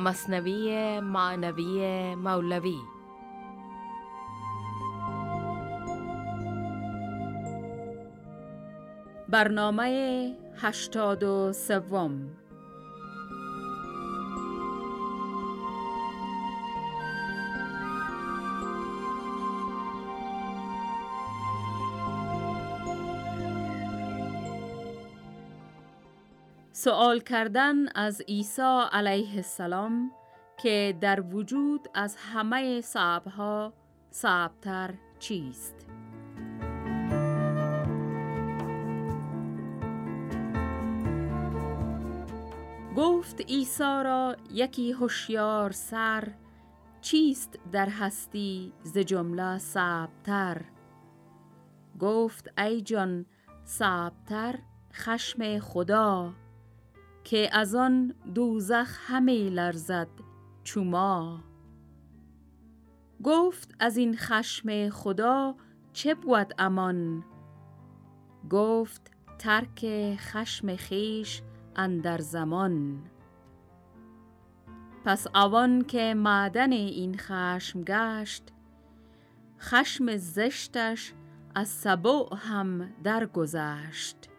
مصنوی معنوی مولوی. برنامه هشتاد و سوم. سوال کردن از عیسی علیه السلام که در وجود از همه صعبها صعبتر چیست؟ گفت عیسی را یکی هوشیار سر چیست در هستی ز جمله صعبتر گفت ای جان صعبتر خشم خدا که از آن دوزخ همه لرزد چوما گفت از این خشم خدا چه بود امان؟ گفت ترک خشم خیش اندر زمان. پس اوان که معدن این خشم گشت خشم زشتش از سبع هم درگذشت.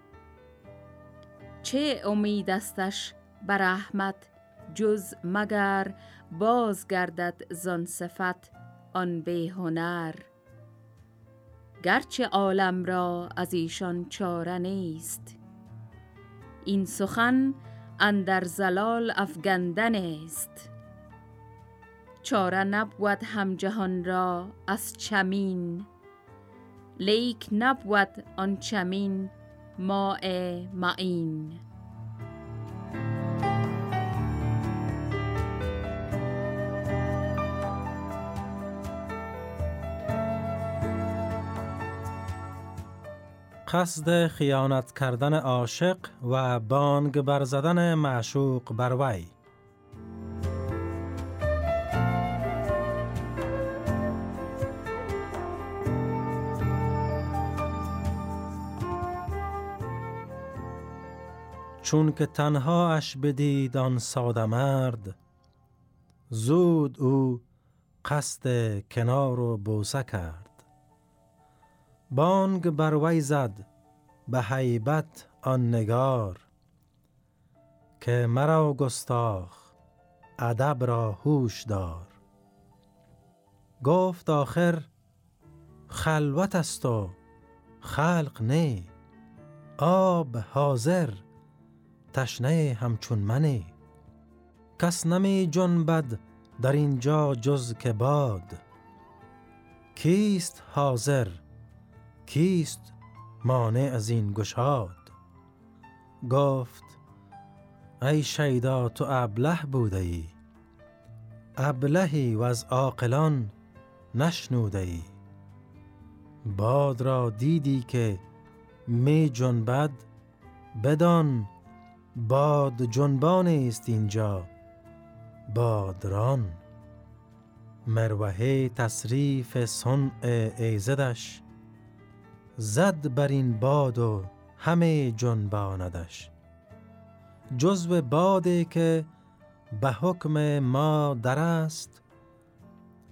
چه امید استش بر رحمت جز مگر باز گردد زان صفت آن به هنر؟ گرچه عالم را از ایشان چاره نیست این سخن اندر زلال افگندن است. چاره نبود هم جهان را از چمین لیک نبود آن چمین ماء معین. قصد خیانت کردن عاشق و بانگ برزدن معشوق بر وی. چون که تنها اش بدید آن ساده مرد زود او قصد کنار و بوسه کرد. بانگ بر وی زد به حیبت آن نگار که مرا گستاخ ادب را هوش دار. گفت آخر خلوت است و خلق نه آب حاضر. تشنه همچون منی کس نمی جنبد در اینجا جز که باد. کیست حاضر؟ کیست مانع از این گشاد؟ گفت ای شیدا تو ابله بوده ای. ابلهی و از عاقلان نشنوده ای. باد را دیدی که می جنبد؟ بدان باد جنبان است اینجا بادران. مروحه تصریف صنع ایزدش زد بر این باد و همه جنباندش. جزو باده که به حکم ما در است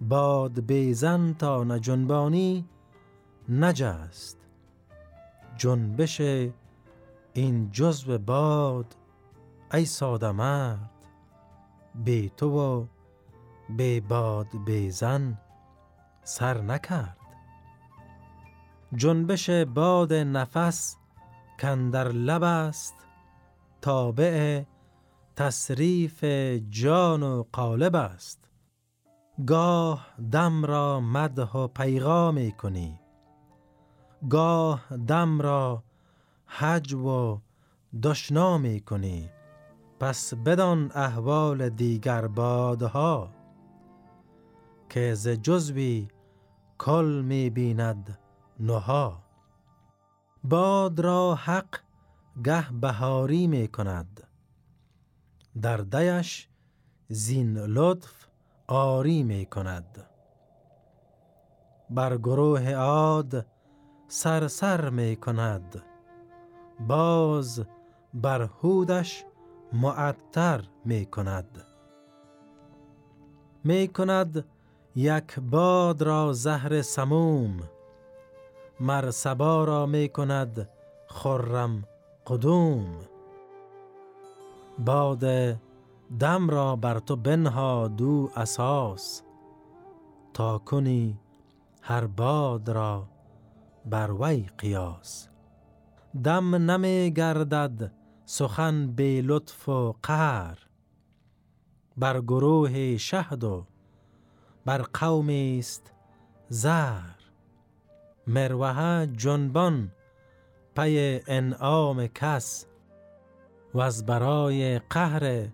باد بیزن تا نجنبانی نجست. جنبش این جزو باد ای ساده مرد بی تو و بی باد بیزن سر نکرد. جنبش باد نفس کندر لب است تابع تصریف جان و قالب است. گاه دم را مدح و پیغام کنی گاه دم را حج و دشنا می کنی پس بدان احوال دیگر بادها که ز جزوی کل می بیند نها باد را حق گه بهاری می کند در دیش زین لطف آری می کند بر گروه عاد سرسر می کند باز بر هودش معطر می کند. می کند یک باد را زهر سموم. مر سبا را می کند خرم قدوم. باد دم را بر تو بنها دو اساس. تا کنی هر باد را بر وی قیاس. دم نمی گردد سخن به لطف و قهر. بر گروه شهد و بر قوم است زر مروه جنبان پی انعام کس و از برای قهر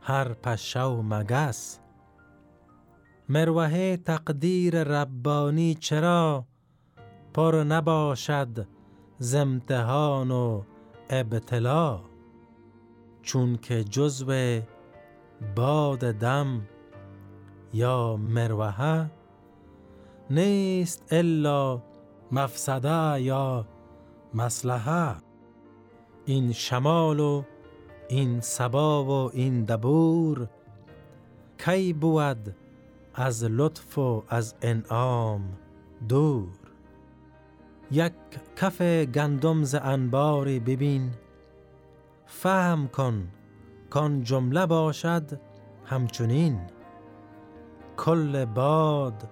هر پشو مگس. مروه تقدیر ربانی چرا پر نباشد زمتحان و ابتلا چون که جزو باد دم یا مروحه نیست الا مفسده یا مسلحه این شمال و این سبا و این دبور کی بود از لطف و از انعام دور؟ یک کف گندم ز انباری ببین فهم کن کان جمله باشد همچنین. کل باد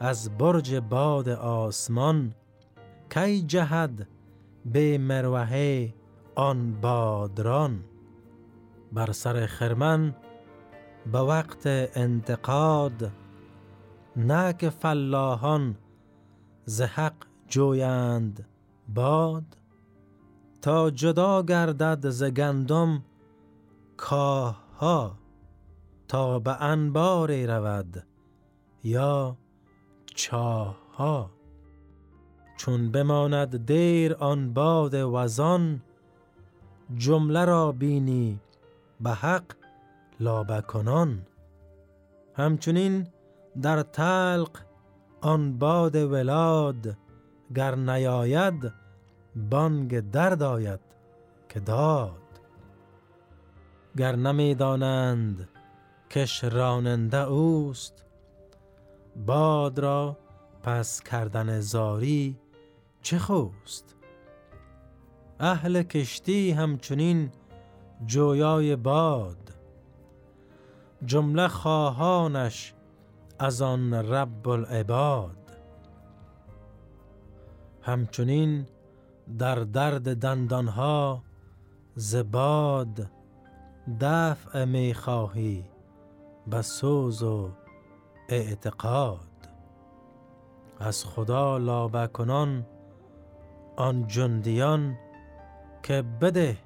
از برج باد آسمان کی جهد به مروحه آن بادران؟ بر سر خرمن به وقت انتقاد نه که فلاحان ز حق جویند باد تا جدا گردد ز گندم کاه ها تا به انباری رود یا چاه ها چون بماند دیر آن باد وزان جمله را بینی به حق لابه کنان همچنین در تلق آن باد ولاد گر نیاید بانگ درد آید که داد. گر نمی‌دانند کش راننده اوست باد را پس کردن زاری چه خوست؟ اهل کشتی همچنین جویای باد. جمله خواهانش از آن رب العباد. همچنین در درد دندانها زباد دفع می خواهی به سوز و اعتقاد. از خدا لابه کنان آن جندیان که بده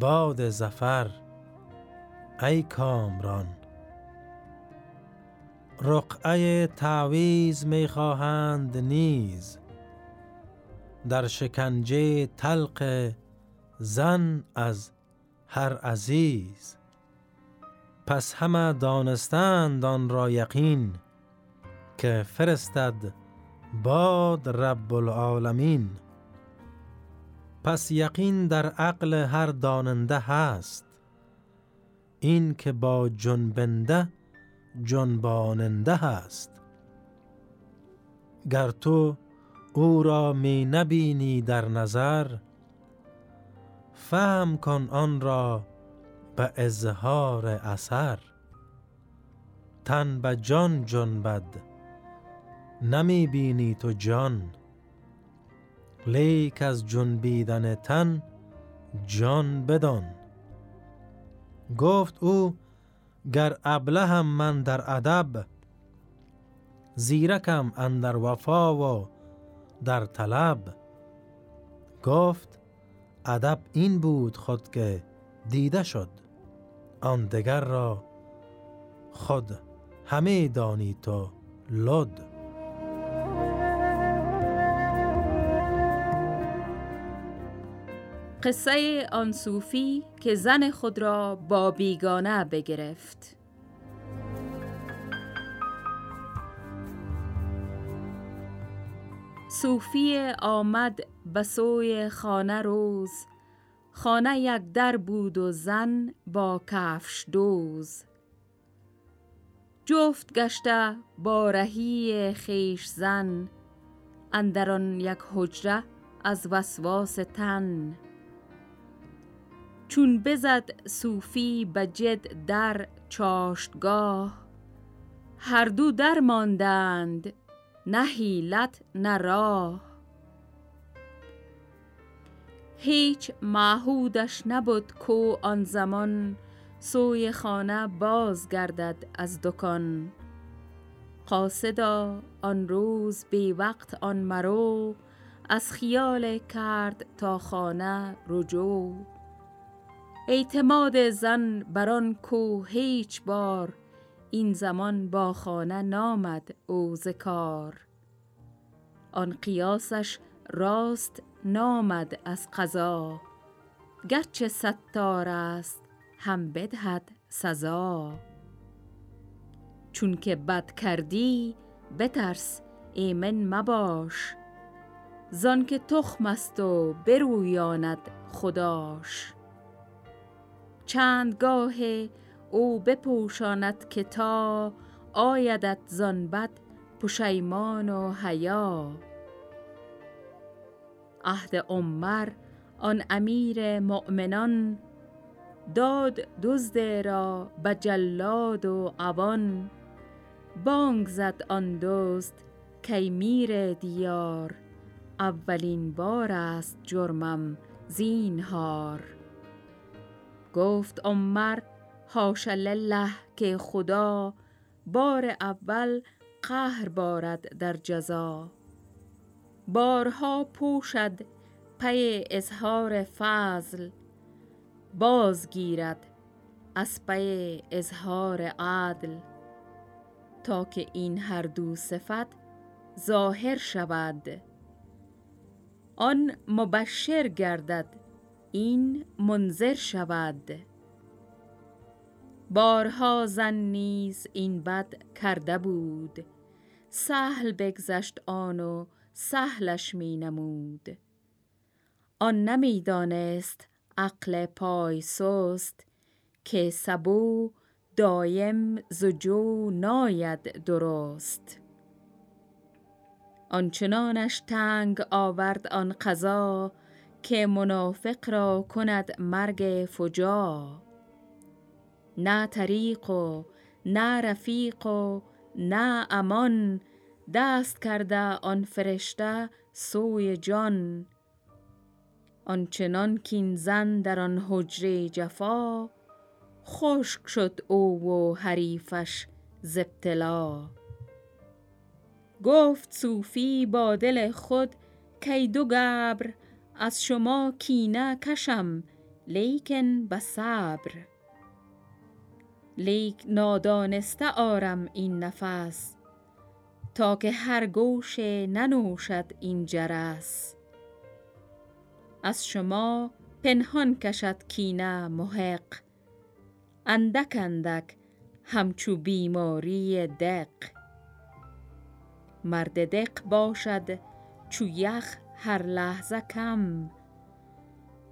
باد زفر ای کامران. رقعه تعویز می خواهند نیز در شکنجه تلق زن از هر عزیز. پس همه دانستند آن را یقین که فرستد باد رب العالمین. پس یقین در عقل هر داننده هست. این که با جنبنده جنباننده هست. گر تو او را می نبینی در نظر فهم کن آن را به اظهار اثر. تن به جان جنبد نمی بینی تو جان. لیک از جنبیدن تن جان بدان. گفت او گر هم من در ادب زیرکم اندر وفا و در طلب. گفت ادب این بود خود که دیده شد. آن دگر را خود همه دانی تو لد. قصه آن صوفی که زن خود را با بیگانه بگرفت. صوفی آمد به سوی خانه روز. خانه یک در بود و زن با کفش دوز. جفت گشته با رهی خیش زن اندران یک حجره از وسواس تن. چون بزد صوفی به جد در چاشتگاه هر دو در ماندند نه حیلت نه راه. هیچ معهودش نبود کو آن زمان سوی خانه باز گردد از دکان. قاصدا آن روز بی وقت آن مرو از خیال کرد تا خانه رجوع اعتماد زن بران کو هیچ بار این زمان با خانه نامد او کار. آن قیاسش راست نامد از قضا. گرچه ستار است هم بدهد سزا. چون که بد کردی بترس ایمن مباش. زان که تخم است و برویاند خداش. چند گاه او بپوشاند که تا آیدت زان بد پشیمان و حیا. عهد عمر آن امیر مؤمنان داد دزد را به جلاد و عوان. بانگ زد آن دزد کای میر دیار اولین بار است جرمم زینهار. گفت عمر حاش لله که خدا بار اول قهر بارد در جزا. بارها پوشد پی اظهار فضل بازگیرد از پی اظهار عدل. تا که این هر دو صفت ظاهر شود. آن مبشر گردد این منذر شود. بارها زن نیز این بد کرده بود. سهل بگذشت آن و سهلش می نمود. آن نمی دانست عقل پای سست که سبو دایم زجو ناید درست. آنچنانش تنگ آورد آن قضا که منافق را کند مرگ فجا. نه طریق و نه رفیق و نه امان دست کرده آن فرشته سوی جان. آنچنان کین زن در آن حجره جفا خشک شد او و حریفش ز گفت صوفی با دل خود کای دو گبر از شما کینه کشم لیکن به صبر. لیک نادانسته آرم این نفس تا که هر گوشه ننوشد این جرس. از شما پنهان کشد کینه محق اندک اندک همچو بیماری دق. مرد دق باشد چو یخ هر لحظه کم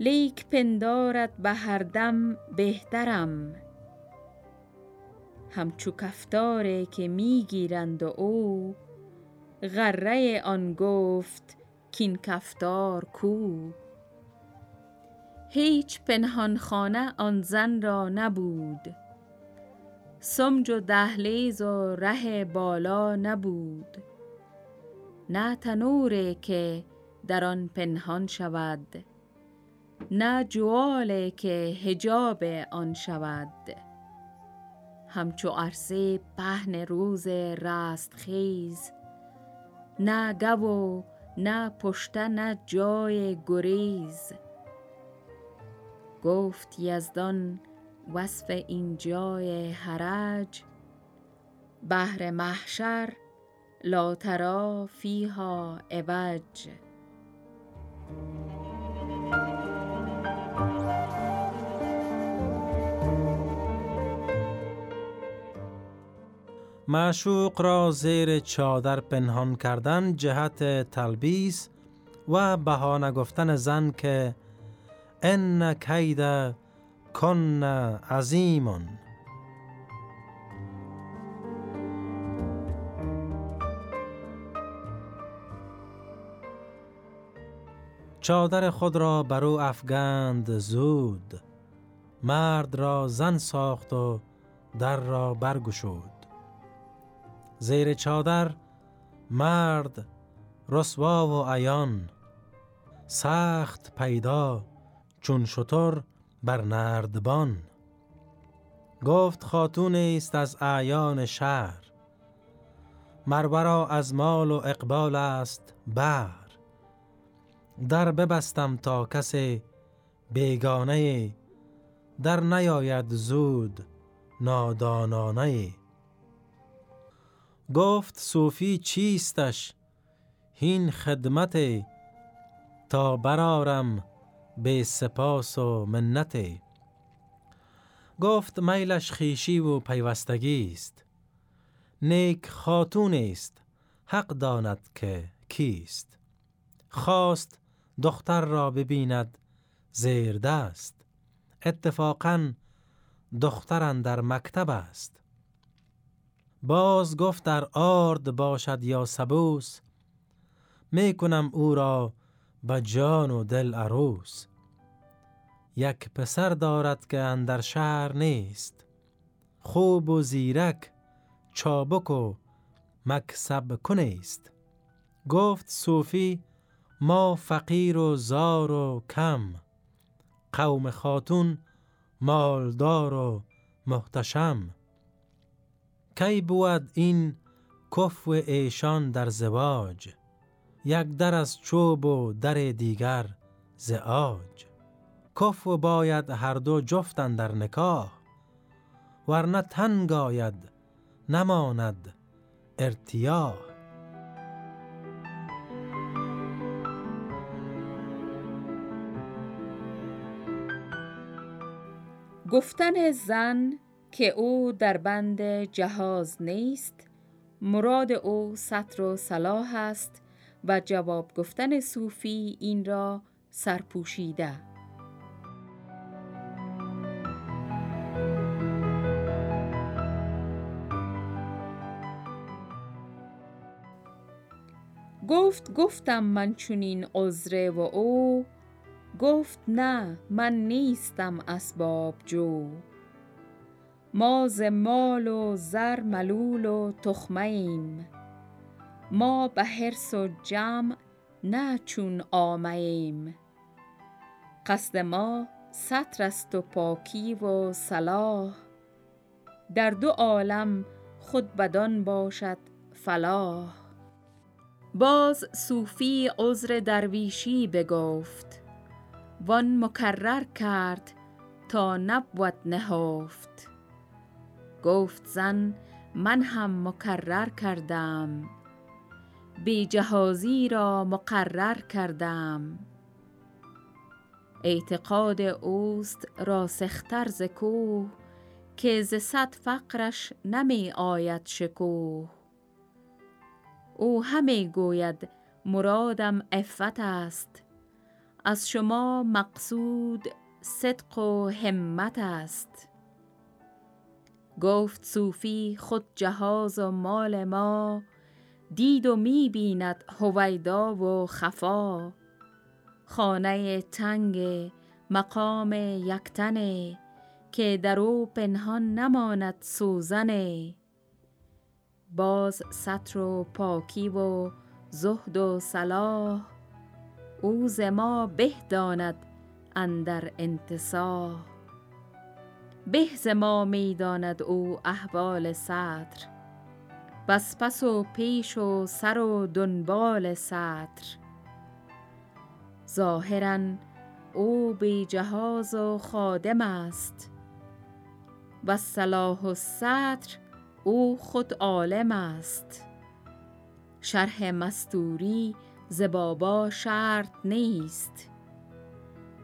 لیک پندارد به هر دم بهترم. همچو کفتاری که می گیرند و او. غره آن گفت کین کفتار کو. هیچ پنهان خانه آن زن را نبود. سمج و دهلیز و ره بالا نبود. نه تنوری که در آن پنهان شود نه جوالی که حجاب آن شود. همچو عرصه پهن روز رستخیز. نه گو و نه پشته نه جای گریز. گفت یزدان وصف این جای حرج بهر محشر لا تری فیها عوج. معشوق را زیر چادر پنهان کردن جهت تلبیس و بهانه گفتن زن که ان کید کن عظیمون چادر خود را بر او افگند زود مرد را زن ساخت و در را برگشود. زیر چادر مرد رسوا و عیان سخت پیدا چون شطور بر نردبان. گفت خاتون است از اعیان شهر مرورا از مال و اقبال است بر در ببستم تا کسی بیگانه در نیاید زود نادانانه. گفت صوفی چیستش؟ هین خدمت تا برارم به سپاس و منت گفت میلش خیشی و پیوستگی است. نیک خاتون است حق داند که کیست. خواست دختر را ببیند زیر دست. اتفاقا دختران در مکتب است. باز گفت در آرد باشد یا سبوس می کنم او را به جان و دل عروس. یک پسر دارد که اندر شهر نیست خوب و زیرک چابک و مکسب کنیست. گفت صوفی ما فقیر و زار و کم قوم خاتون مالدار و محتشم. کی بود این کف و ایشان در زواج؟ یک در از چوب و در دیگر زعاج کف و باید هر دو جفتن در نکاح ورنه تنگ آید نماند ارتیاح. گفتن زن که او در بند جهاز نیست مراد او سطر و صلاح است و جواب گفتن صوفی این را سرپوشیده. گفت گفتم من چونین عذره و او گفت نه من نیستم اسباب جو. ما ز مال و زر ملول و تخمه ایم ما به حرص و جمع نه چون عامه ایم قصد ما ستر است و پاکی و صلاح. در دو عالم خود بدان باشد فلاح. باز صوفی عذر درویشی بگفت وان مکرر کرد تا نبود نهفت. گفت زن من هم مکرر کردم. بی جهازی را مقرر کردم. اعتقاد اوست راسختر ز کوه که ز صد فقرش نمی آید شکوه. او همی گوید مرادم عفت است. از شما مقصود صدق و همت است. گفت صوفی خود جهاز و مال ما دید و می بیند هویدا و خفا. خانه تنگ مقام یکتنه که در او پنهان نماند سوزنه باز سطر و پاکی و زهد و صلاح او ز ما به داند اندر انتصاح. به ز ما می داند او احوال سطر. بس پس و پیش و سر و دنبال سطر. ظاهرا او بی جهاز و خادم است. و صلاح و سطر او خود عالم است. شرح مستوری ز بابا شرط نیست.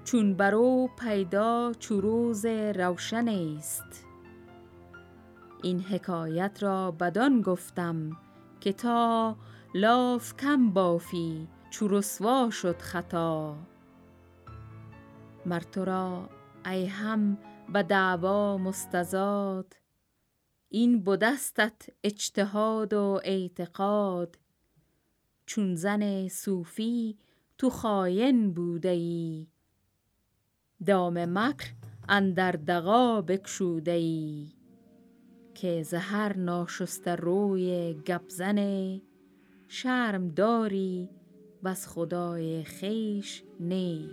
چون برو پیدا چو روز روشن است این حکایت را بدان گفتم که تا لاف کم بافی چو رسوا شد خطا. مر را ای هم به دعوا مستزاد این بدستت اجتهاد و اعتقاد. چون زن صوفی تو خاین بوده ای. دام مکر اندر دغا بکشوده ای که زهر ناشست روی گبزن شرم داری بس خدای خیش نی.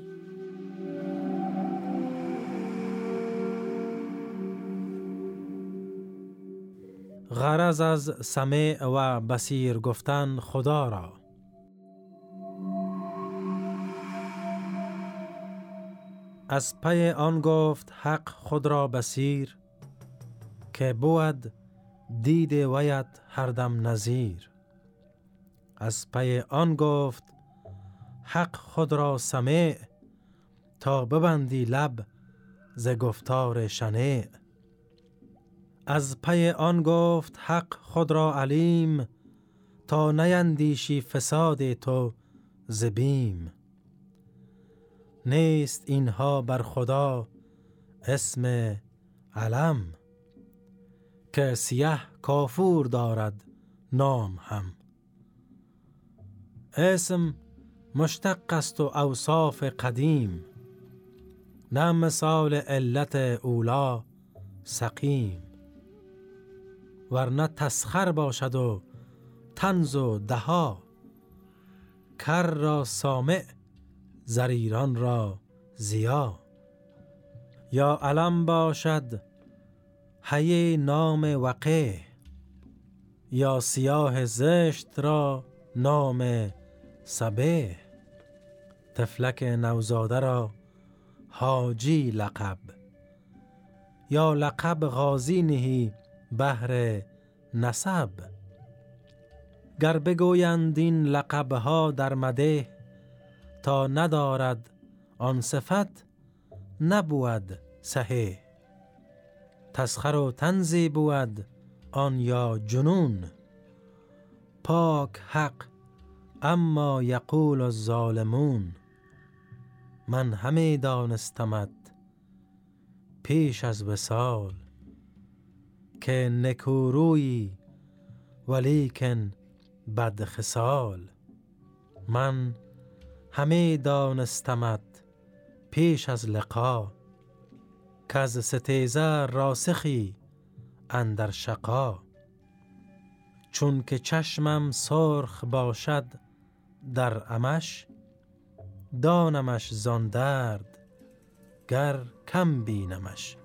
غرض از سمع و بسیر گفتن خدا را. از پی آن گفت حق خود را بسیر که بود دید ویت هر دم نظیر. از پی آن گفت حق خود را سمع تا ببندی لب ز گفتار شنیع از پی آن گفت حق خود را علیم تا نیندیشی فساد تو زبیم نیست اینها بر خدا اسم علم. که سیه کافور دارد نام هم. اسم مشتق است و اوصاف قدیم. نه مثال علت اولا سقیم. ورنه تسخر باشد و تنز و دها. کر را سامع زریران را زیا یا علم باشد هی نام وقه یا سیاه زشت را نام سبه تفلک نوزاده را حاجی لقب. یا لقب غازی نهی بهر نسب. گر بگویند این لقبها در مده تا ندارد آن صفت نبود صحیح. تسخر و تنزی بود آن یا جنون. پاک حق اما یقول الظالمون. من همه دانستمت پیش از وسال که نکورویی ولیکن بد خسال من همه دانستمت پیش از لقا. که از ستیزه راسخی اندر شقا. چون که چشمم سرخ باشد در امش دانمش زان درد گر کم بینمش.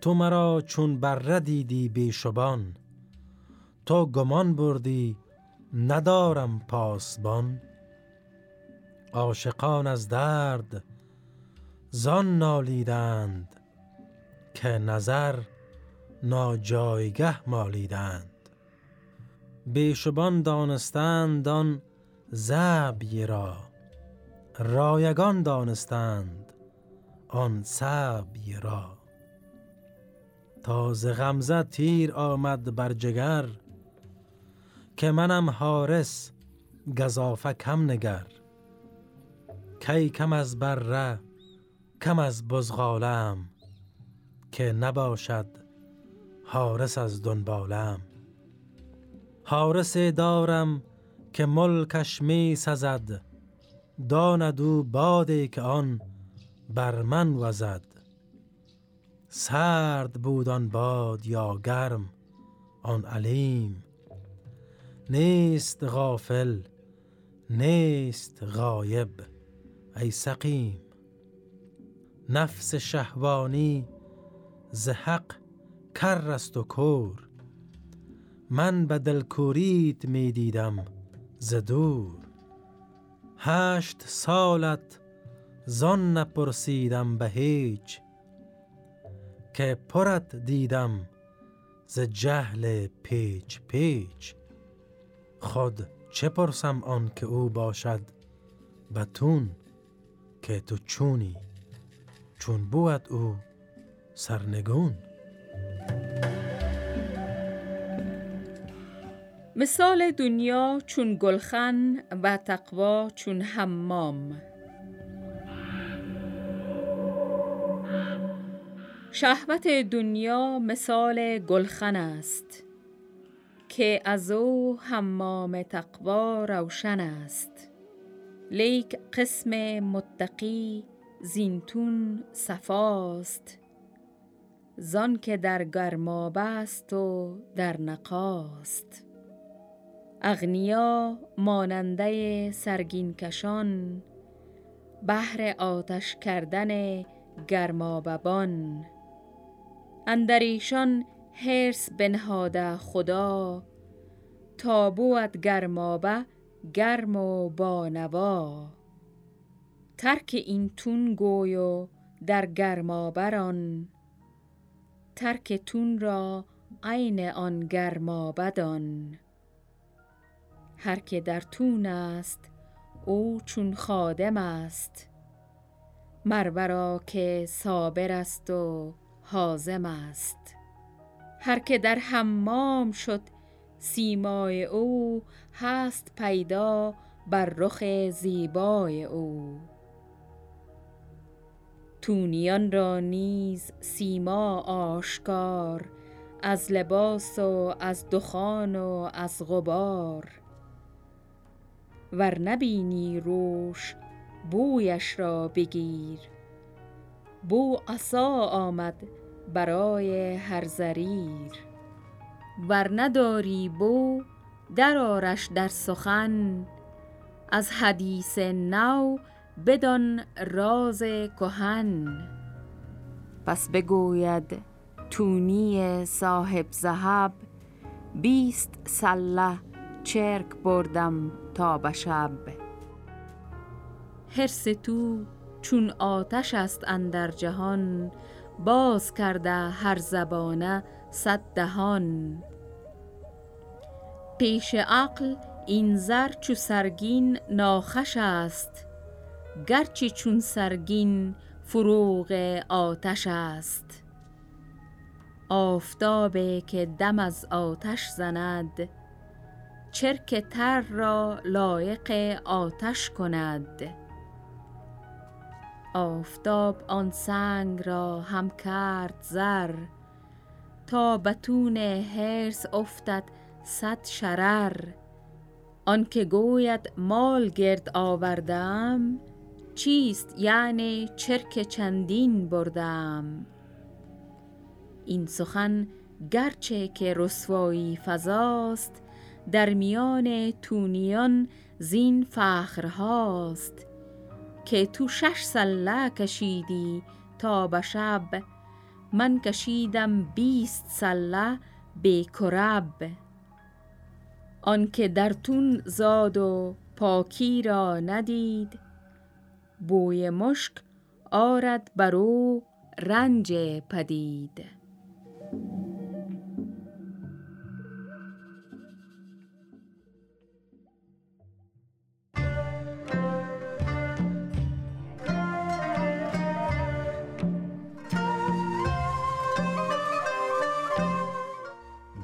تو مرا چون بر دیدی بی شبان تو گمان بردی ندارم پاسبان. عاشقان از درد زان نالیدند که نظر ناجایگه مالیدند. بیشبان دانستند آن زبی را رایگان دانستند آن سبی را. تا ز غمزه تیر آمد بر جگر که منم حارس گذافه کم نگر. کی کم از بره کم از بزغالم که نباشد حارس از دنبالم. حارس دارم که ملکش می سزد داند او باده که آن بر من وزد. سرد بود آن باد یا گرم آن علیم. نیست غافل نیست غایب. ای سقیم نفس شهوانی ز حق کر است و کور. من به دلکوریت می دیدم ز دور. هشت سالت زان نپرسیدم به هیچ که پرت دیدم ز جهل پیچ پیچ. خود چه پرسم آن که او باشد بتون؟ که تو چونی چون بود او سرنگون. مثال دنیا چون گلخن و تقوا چون حمام. شهوت دنیا مثال گلخن است که از او حمام تقوا روشن است. لیک قسم متقی زینتون صفاست. زان که در گرمابه است و در نقاست. اغنیا ماننده سرگین کشان بهر آتش کردن گرماببان. اندر ایشان حرس بنهاده خدا تا بود گرمابه گرم و بانوا ترک این تون گوی و در گرمابران ترک تون را عین آن گرمابدان هر که در تون است او چون خادم است. مرورا که صابر است و حازم است. هر که در حمام شد سیمای او هست پیدا بر رخ زیبای او. تونیان را نیز سیما آشکار از لباس و از دخان و از غبار. ور نبینی روش بویش را بگیر. بو عصا آمد برای هر زریر. ور نداری بو در آرش در سخن. از حدیث نو بدان راز کهن. پس بگوید تونی صاحب ذهب بیست سله چرک بردم تا به شب حرس تو چون آتش است اندر جهان باز کرده هر زبانه صد دهان پیش عقل این زر چو سرگین ناخش است گرچه چون سرگین فروغ آتش است. آفتابه که دم از آتش زند چرک تر را لایق آتش کند. آفتاب آن سنگ را هم کرد زر تا بتون حرس افتد صد شرر. آنکه گوید مال گرد آوردم چیست؟ یعنی چرک چندین بردم. این سخن گرچه که رسوایی فضاست در میان تونیان زین فخرهاست که تو شش سله کشیدی تا به شب من کشیدم بیست سله به کرب. آنکه در تون زاد و پاکی را ندید بوی مشک آرد بر او رنج پدید.